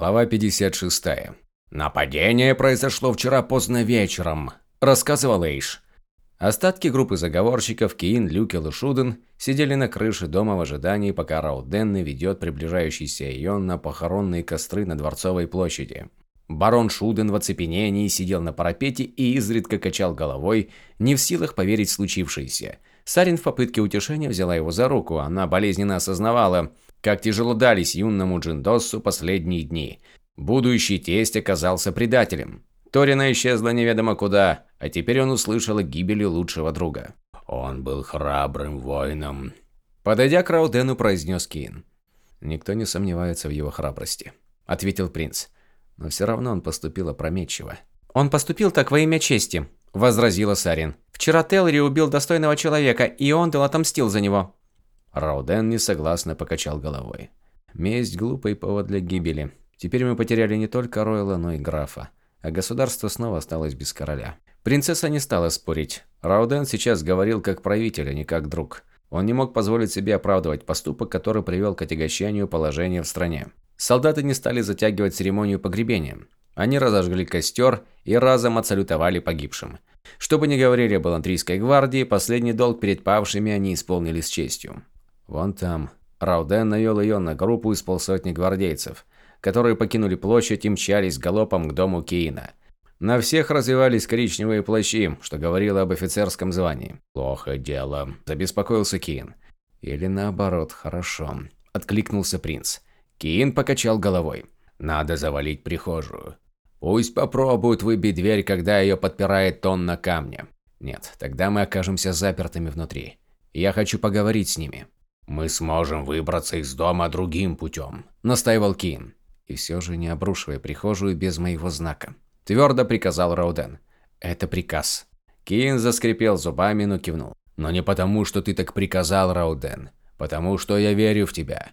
Глава 56. «Нападение произошло вчера поздно вечером», – рассказывал Эйш. Остатки группы заговорщиков Киин, Люкел и Шуден сидели на крыше дома в ожидании, пока Рауден наведет приближающийся Ион на похоронные костры на Дворцовой площади. Барон Шуден в оцепенении сидел на парапете и изредка качал головой, не в силах поверить в случившееся. Сарин в попытке утешения взяла его за руку, она болезненно осознавала, как тяжело дались юному Джиндоссу последние дни. Будущий тесть оказался предателем. Торина исчезла неведомо куда, а теперь он услышал о гибели лучшего друга. Он был храбрым воином. Подойдя к Раудену, произнес Кин. «Никто не сомневается в его храбрости», – ответил принц. «Но все равно он поступил опрометчиво». «Он поступил так во имя чести», – возразила Сарин. «Вчера Телри убил достойного человека, и он отомстил за него». Рауден несогласно покачал головой. «Месть – глупый повод для гибели. Теперь мы потеряли не только Ройла, но и графа. А государство снова осталось без короля». Принцесса не стала спорить. Рауден сейчас говорил как правитель, а не как друг. Он не мог позволить себе оправдывать поступок, который привел к отягощению положения в стране. Солдаты не стали затягивать церемонию погребения. Они разожгли костер и разом отсалютовали погибшим. Что бы ни говорили об Алантрийской гвардии, последний долг перед павшими они исполнили с честью. Вон там. Рауден навел ее на группу из полсотни гвардейцев, которые покинули площадь и мчались галопом к дому Кейна. На всех развивались коричневые плащи, что говорило об офицерском звании. «Плохо дело», – забеспокоился Кейн. «Или наоборот, хорошо», – откликнулся принц. Кейн покачал головой. «Надо завалить прихожую. Пусть попробуют выбить дверь, когда ее подпирает тонна камня. Нет, тогда мы окажемся запертыми внутри. Я хочу поговорить с ними». «Мы сможем выбраться из дома другим путем», – настаивал Кин. «И все же не обрушивай прихожую без моего знака», – твердо приказал Рауден. «Это приказ». Кин заскрипел зубами, но кивнул. «Но не потому, что ты так приказал, Рауден. Потому что я верю в тебя.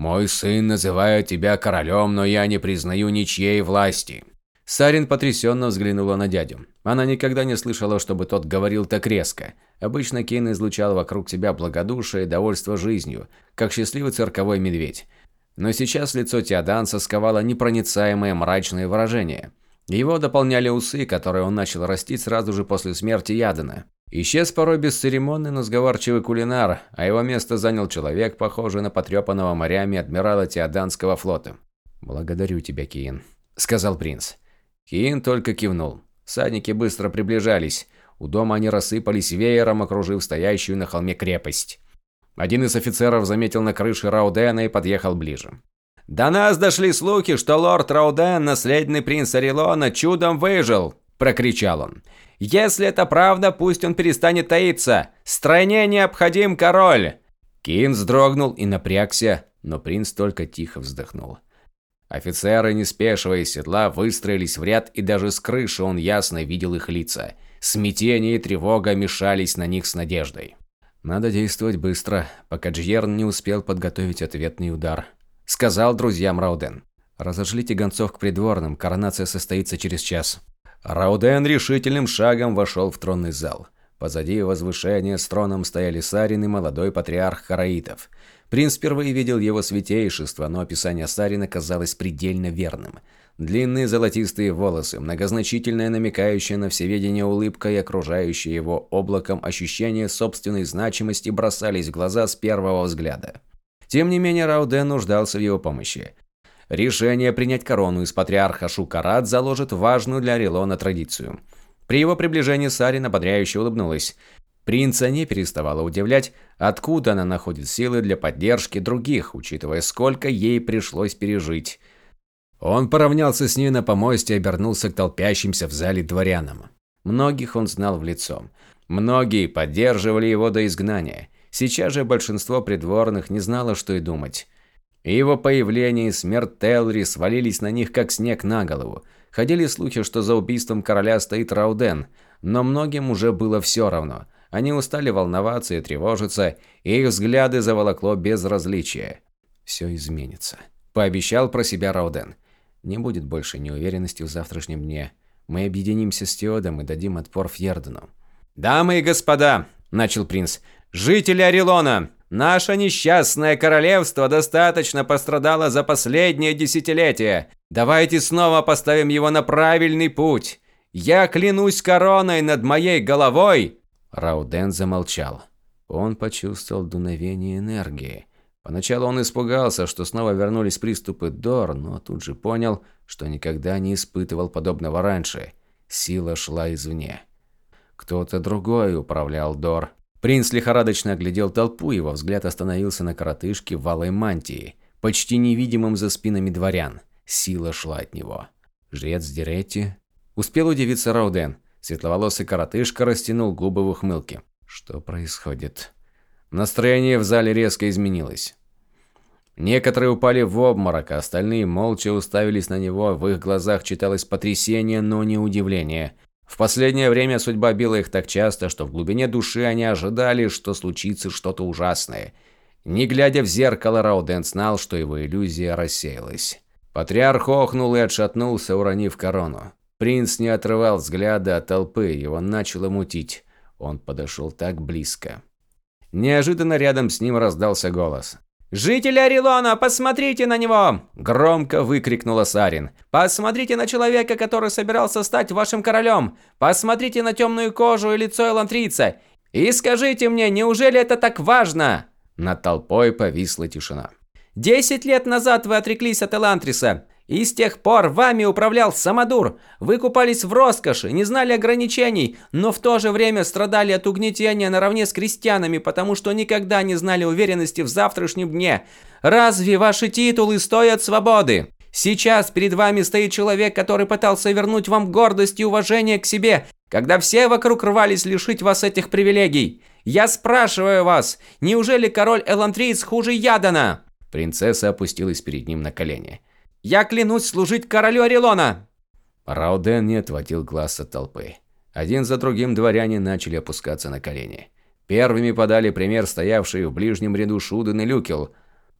Мой сын называет тебя королем, но я не признаю ничьей власти. Сарин потрясенно взглянула на дядю. Она никогда не слышала, чтобы тот говорил так резко. Обычно Кейн излучал вокруг себя благодушие и довольство жизнью, как счастливый цирковой медведь. Но сейчас лицо Теоданса сковало непроницаемое мрачное выражение. Его дополняли усы, которые он начал растить сразу же после смерти Ядена. Исчез порой бесцеремонный, но сговорчивый кулинар, а его место занял человек, похожий на потрепанного морями адмирала Теоданского флота. «Благодарю тебя, Киин», – сказал принц. Хиин только кивнул. Садники быстро приближались. У дома они рассыпались веером, окружив стоящую на холме крепость. Один из офицеров заметил на крыше Раудена и подъехал ближе. «До нас дошли слухи, что лорд Рауден, наследный принц Орелона, чудом выжил!» – прокричал он. «Если это правда, пусть он перестанет таиться! Стране необходим король!» Кин вздрогнул и напрягся, но принц только тихо вздохнул. Офицеры, не спешивая седла, выстроились в ряд, и даже с крыши он ясно видел их лица. Смятение и тревога мешались на них с надеждой. «Надо действовать быстро, пока Джьерн не успел подготовить ответный удар», – сказал друзьям Рауден. «Разошлите гонцов к придворным, коронация состоится через час». Рауден решительным шагом вошел в тронный зал. Позади возвышения с троном стояли Сарин и молодой патриарх Хараитов. Принц впервые видел его святейшество, но описание Сарина казалось предельно верным. Длинные золотистые волосы, многозначительная намекающая на всеведение улыбка и окружающее его облаком ощущение собственной значимости бросались в глаза с первого взгляда. Тем не менее, Рауден нуждался в его помощи. Решение принять корону из патриарха Шукарат заложит важную для Орелона традицию. При его приближении Сарин ободряюще улыбнулась. Принца не переставала удивлять, откуда она находит силы для поддержки других, учитывая, сколько ей пришлось пережить. Он поравнялся с ней на помосте и обернулся к толпящимся в зале дворянам. Многих он знал в лицо. Многие поддерживали его до изгнания. Сейчас же большинство придворных не знало, что и думать. Его появление и смерть Телри свалились на них, как снег на голову. Ходили слухи, что за убийством короля стоит Рауден, но многим уже было все равно – они устали волноваться и тревожиться, и их взгляды заволокло безразличие. «Все изменится», – пообещал про себя Рауден. «Не будет больше неуверенности в завтрашнем дне. Мы объединимся с Теодом и дадим отпор Фьердену». «Дамы и господа», – начал принц, – «жители Орелона, наше несчастное королевство достаточно пострадало за последнее десятилетие. Давайте снова поставим его на правильный путь. Я клянусь короной над моей головой!» Рауден замолчал. Он почувствовал дуновение энергии. Поначалу он испугался, что снова вернулись приступы Дор, но тут же понял, что никогда не испытывал подобного раньше. Сила шла извне. Кто-то другой управлял Дор. Принц лихорадочно оглядел толпу, его взгляд остановился на коротышке в валой мантии, почти невидимом за спинами дворян. Сила шла от него. Жрец Диретти успел удивиться Рауден. Светловолосый коротышка растянул губы в ухмылке. Что происходит? Настроение в зале резко изменилось. Некоторые упали в обморок, а остальные молча уставились на него, в их глазах читалось потрясение, но не удивление. В последнее время судьба била их так часто, что в глубине души они ожидали, что случится что-то ужасное. Не глядя в зеркало, Рауден знал, что его иллюзия рассеялась. Патриарх охнул и отшатнулся, уронив корону. Принц не отрывал взгляда от толпы, его начало мутить. Он подошел так близко. Неожиданно рядом с ним раздался голос. «Жители Орелона, посмотрите на него!» – громко выкрикнула Сарин. «Посмотрите на человека, который собирался стать вашим королем! Посмотрите на темную кожу и лицо элантрийца! И скажите мне, неужели это так важно?» Над толпой повисла тишина. «Десять лет назад вы отреклись от Элантриса. И с тех пор вами управлял Самодур. Вы купались в роскоши, не знали ограничений, но в то же время страдали от угнетения наравне с крестьянами, потому что никогда не знали уверенности в завтрашнем дне. Разве ваши титулы стоят свободы? Сейчас перед вами стоит человек, который пытался вернуть вам гордость и уважение к себе, когда все вокруг рвались лишить вас этих привилегий. Я спрашиваю вас, неужели король Элантриец хуже Ядана?» Принцесса опустилась перед ним на колени. Я клянусь служить королю Орелона!» Рауден не отводил глаз от толпы. Один за другим дворяне начали опускаться на колени. Первыми подали пример стоявшие в ближнем ряду Шуден и Люкел,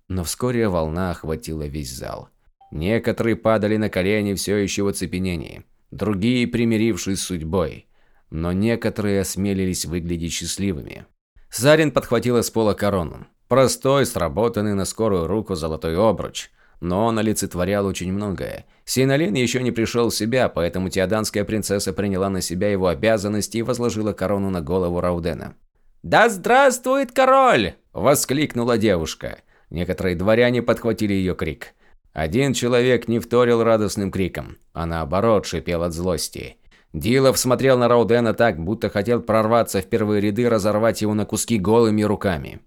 но вскоре волна охватила весь зал. Некоторые падали на колени все еще в оцепенении, другие примирившись с судьбой, но некоторые осмелились выглядеть счастливыми. Зарин подхватила с пола корону. Простой, сработанный на скорую руку золотой обруч – но он олицетворял очень многое. Синолин еще не пришел в себя, поэтому теоданская принцесса приняла на себя его обязанности и возложила корону на голову Раудена. «Да здравствует король!» – воскликнула девушка. Некоторые дворяне подхватили ее крик. Один человек не вторил радостным криком, а наоборот шипел от злости. Дилов смотрел на Раудена так, будто хотел прорваться в первые ряды разорвать его на куски голыми руками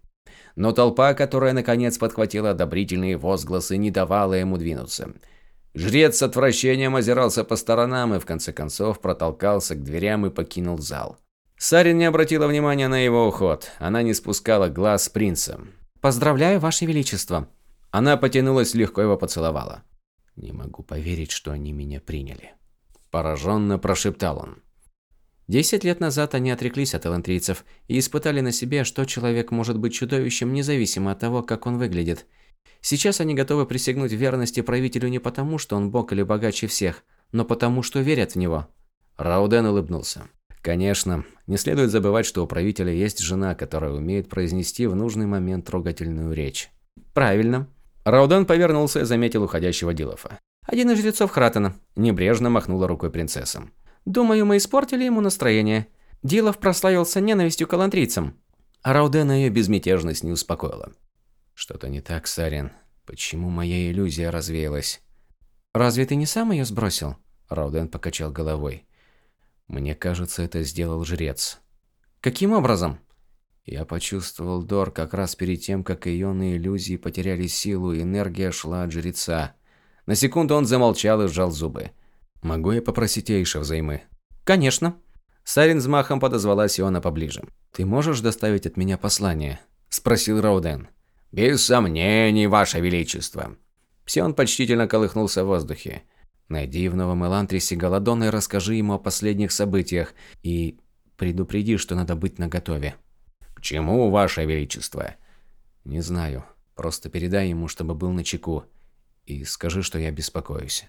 но толпа, которая наконец подхватила одобрительные возгласы, не давала ему двинуться. Жрец с отвращением озирался по сторонам и в конце концов протолкался к дверям и покинул зал. Сарин не обратила внимания на его уход. Она не спускала глаз с принцем. «Поздравляю, Ваше Величество!» Она потянулась, легко его поцеловала. «Не могу поверить, что они меня приняли». Пораженно прошептал он. Десять лет назад они отреклись от элантрийцев и испытали на себе, что человек может быть чудовищем независимо от того, как он выглядит. Сейчас они готовы присягнуть верности правителю не потому, что он бог или богаче всех, но потому, что верят в него. Рауден улыбнулся. Конечно, не следует забывать, что у правителя есть жена, которая умеет произнести в нужный момент трогательную речь. Правильно. Рауден повернулся и заметил уходящего Дилофа. Один из жрецов Хратена. Небрежно махнула рукой принцесса. Думаю, мы испортили ему настроение. Дилов прославился ненавистью к алантрийцам. А Раудена ее безмятежность не успокоила. Что-то не так, Сарин. Почему моя иллюзия развеялась? Разве ты не сам ее сбросил? Рауден покачал головой. Мне кажется, это сделал жрец. Каким образом? Я почувствовал Дор как раз перед тем, как ионные иллюзии потеряли силу, и энергия шла от жреца. На секунду он замолчал и сжал зубы. «Могу я попросить Эйша взаймы?» «Конечно». Сарин взмахом подозвала Сиона поближе. «Ты можешь доставить от меня послание?» – спросил Рауден. «Без сомнений, Ваше Величество». Сион почтительно колыхнулся в воздухе. «Найди в Новом Элантрисе Голодона и расскажи ему о последних событиях. И предупреди, что надо быть наготове». «К чему, Ваше Величество?» «Не знаю. Просто передай ему, чтобы был начеку. И скажи, что я беспокоюсь».